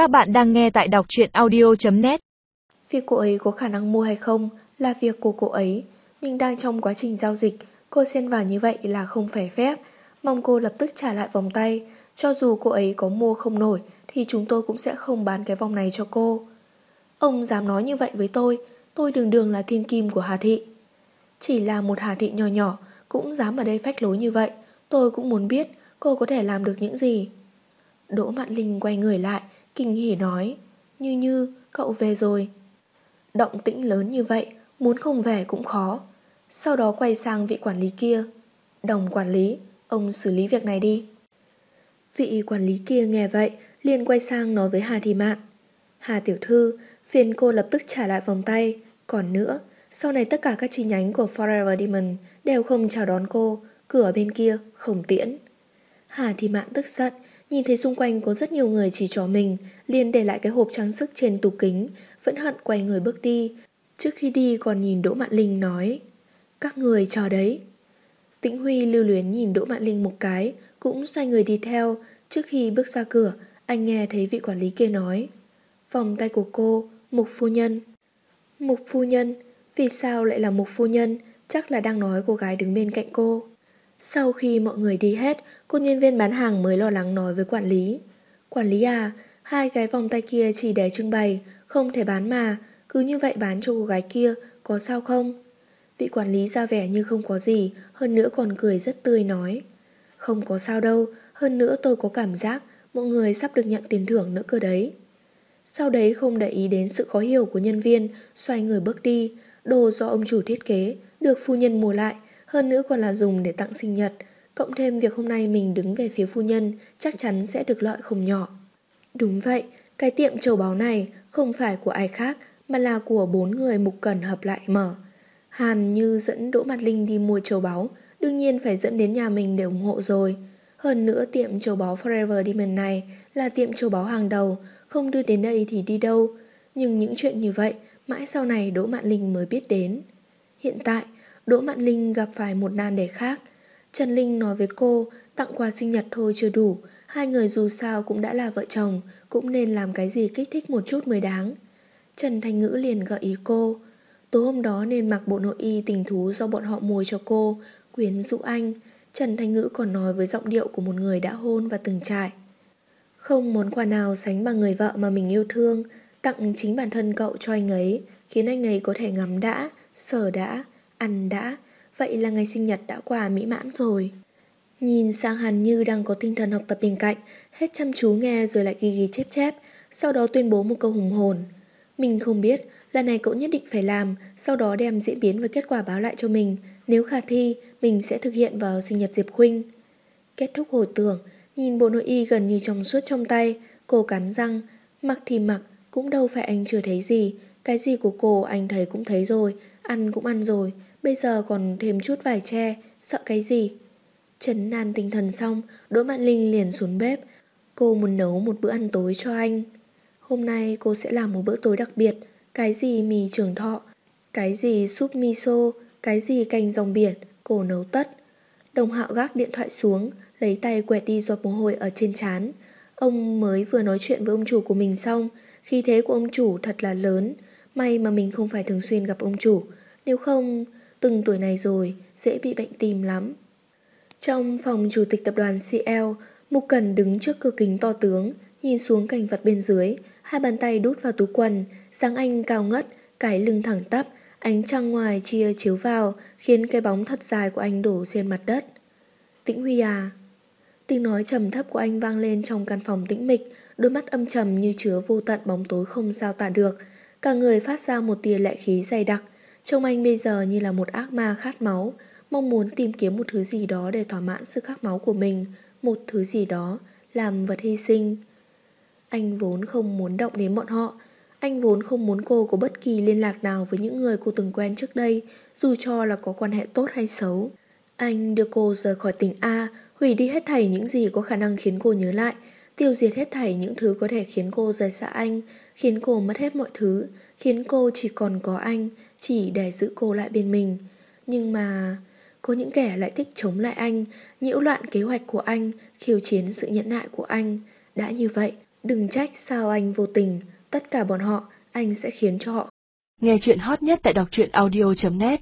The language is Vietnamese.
Các bạn đang nghe tại đọc truyện audio.net Việc cô ấy có khả năng mua hay không là việc của cô ấy, nhưng đang trong quá trình giao dịch, cô xen vào như vậy là không phải phép. Mong cô lập tức trả lại vòng tay, cho dù cô ấy có mua không nổi thì chúng tôi cũng sẽ không bán cái vòng này cho cô. Ông dám nói như vậy với tôi, tôi đường đường là thiên kim của Hà Thị. Chỉ là một Hà Thị nhỏ nhỏ cũng dám ở đây phách lối như vậy, tôi cũng muốn biết cô có thể làm được những gì. Đỗ Mạn Linh quay người lại, kinh hỉ nói, Như Như, cậu về rồi. Động tĩnh lớn như vậy, muốn không về cũng khó. Sau đó quay sang vị quản lý kia. Đồng quản lý, ông xử lý việc này đi. Vị quản lý kia nghe vậy, liền quay sang nói với Hà Thị Mạn. Hà Tiểu Thư, phiền cô lập tức trả lại vòng tay. Còn nữa, sau này tất cả các chi nhánh của Forever Demon đều không chào đón cô, cửa bên kia không tiễn. Hà Thị Mạn tức giận, nhìn thấy xung quanh có rất nhiều người chỉ trỏ mình, liền để lại cái hộp trang sức trên tủ kính, vẫn hận quay người bước đi. Trước khi đi còn nhìn Đỗ Mạn Linh nói, các người chờ đấy. Tĩnh Huy lưu luyến nhìn Đỗ Mạn Linh một cái, cũng xoay người đi theo. Trước khi bước ra cửa, anh nghe thấy vị quản lý kia nói, vòng tay của cô, Mục Phu Nhân. Mục Phu Nhân, vì sao lại là Mục Phu Nhân? Chắc là đang nói cô gái đứng bên cạnh cô. Sau khi mọi người đi hết, cô nhân viên bán hàng mới lo lắng nói với quản lý. Quản lý à, hai cái vòng tay kia chỉ để trưng bày, không thể bán mà, cứ như vậy bán cho cô gái kia, có sao không? Vị quản lý ra vẻ như không có gì, hơn nữa còn cười rất tươi nói. Không có sao đâu, hơn nữa tôi có cảm giác mọi người sắp được nhận tiền thưởng nữa cơ đấy. Sau đấy không để ý đến sự khó hiểu của nhân viên, xoay người bước đi, đồ do ông chủ thiết kế, được phu nhân mua lại, hơn nữa còn là dùng để tặng sinh nhật, cộng thêm việc hôm nay mình đứng về phía phu nhân, chắc chắn sẽ được lợi không nhỏ. Đúng vậy, cái tiệm châu báu này không phải của ai khác, mà là của bốn người mục cần hợp lại mở. Hàn như dẫn Đỗ Mặt Linh đi mua châu báu, đương nhiên phải dẫn đến nhà mình để ủng hộ rồi. Hơn nữa tiệm châu báu Forever Diamond này là tiệm châu báu hàng đầu, không đưa đến đây thì đi đâu. Nhưng những chuyện như vậy, mãi sau này Đỗ Mạn Linh mới biết đến. Hiện tại, Đỗ Mạn Linh gặp phải một nan đề khác. Trần Linh nói với cô, tặng quà sinh nhật thôi chưa đủ, hai người dù sao cũng đã là vợ chồng, cũng nên làm cái gì kích thích một chút mới đáng. Trần Thanh Ngữ liền gợi ý cô, tối hôm đó nên mặc bộ nội y tình thú do bọn họ mua cho cô, quyến rũ anh. Trần Thanh Ngữ còn nói với giọng điệu của một người đã hôn và từng trải. Không món quà nào sánh bằng người vợ mà mình yêu thương, tặng chính bản thân cậu cho anh ấy, khiến anh ấy có thể ngắm đã, sở đã, ăn đã, vậy là ngày sinh nhật đã qua mỹ mãn rồi. Nhìn sang Hàn Như đang có tinh thần học tập bên cạnh, hết chăm chú nghe rồi lại ghi ghi chép chép, sau đó tuyên bố một câu hùng hồn. Mình không biết, lần này cậu nhất định phải làm, sau đó đem diễn biến và kết quả báo lại cho mình. Nếu khả thi, mình sẽ thực hiện vào sinh nhật Diệp Khuynh. Kết thúc hồi tưởng, nhìn bộ nội y gần như trong suốt trong tay, cô cắn răng, mặc thì mặc, cũng đâu phải anh chưa thấy gì, cái gì của cô anh thấy cũng thấy rồi, ăn cũng ăn rồi, bây giờ còn thêm chút vải tre, sợ cái gì. Trấn nan tinh thần xong, Đỗ Mạn Linh liền xuống bếp. Cô muốn nấu một bữa ăn tối cho anh. Hôm nay cô sẽ làm một bữa tối đặc biệt, cái gì mì trường thọ, cái gì súp miso, cái gì canh rong biển, cô nấu tất. Đồng hạo gác điện thoại xuống, lấy tay quẹt đi giọt mồ hôi ở trên trán. Ông mới vừa nói chuyện với ông chủ của mình xong, khi thế của ông chủ thật là lớn. May mà mình không phải thường xuyên gặp ông chủ, nếu không, từng tuổi này rồi, dễ bị bệnh tim lắm. Trong phòng chủ tịch tập đoàn CL, Mục Cần đứng trước cửa kính to tướng, nhìn xuống cảnh vật bên dưới, hai bàn tay đút vào túi quần, dáng anh cao ngất, cái lưng thẳng tắp, ánh trăng ngoài chia chiếu vào, khiến cái bóng thật dài của anh đổ trên mặt đất. Tĩnh Huy à? Tiếng nói trầm thấp của anh vang lên trong căn phòng tĩnh mịch, đôi mắt âm trầm như chứa vô tận bóng tối không sao tả được. Cả người phát ra một tia lệ khí dày đặc, trông anh bây giờ như là một ác ma khát máu, mong muốn tìm kiếm một thứ gì đó để thỏa mãn sự khát máu của mình, một thứ gì đó, làm vật hy sinh. Anh vốn không muốn động đến bọn họ, anh vốn không muốn cô có bất kỳ liên lạc nào với những người cô từng quen trước đây, dù cho là có quan hệ tốt hay xấu. Anh đưa cô rời khỏi tỉnh A, hủy đi hết thảy những gì có khả năng khiến cô nhớ lại, tiêu diệt hết thảy những thứ có thể khiến cô rời xa anh, khiến cô mất hết mọi thứ, khiến cô chỉ còn có anh, chỉ để giữ cô lại bên mình. Nhưng mà có những kẻ lại thích chống lại anh, nhiễu loạn kế hoạch của anh, khiêu chiến sự nhẫn nại của anh. Đã như vậy, Đừng trách sao anh vô tình, tất cả bọn họ, anh sẽ khiến cho họ. Nghe chuyện hot nhất tại đọc truyện audio.net